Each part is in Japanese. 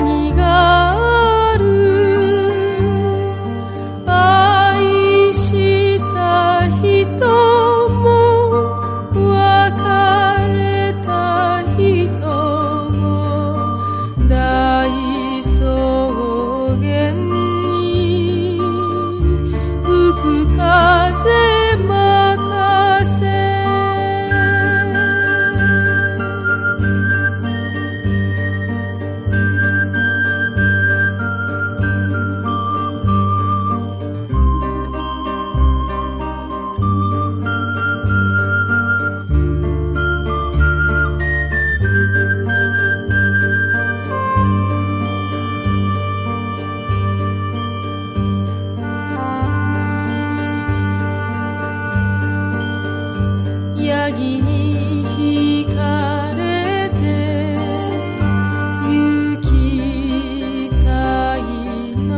你鍵にひかれてゆきたいの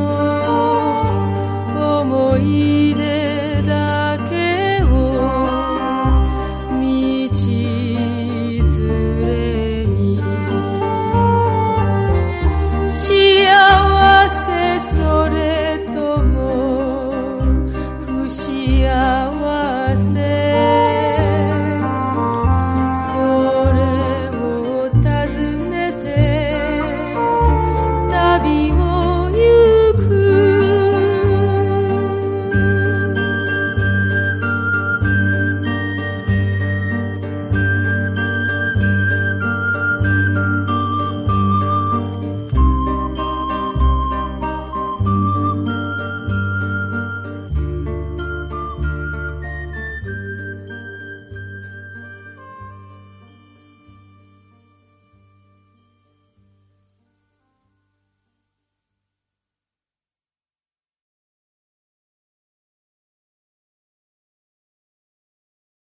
思い出だけを道連れに。幸せそれとも不幸せ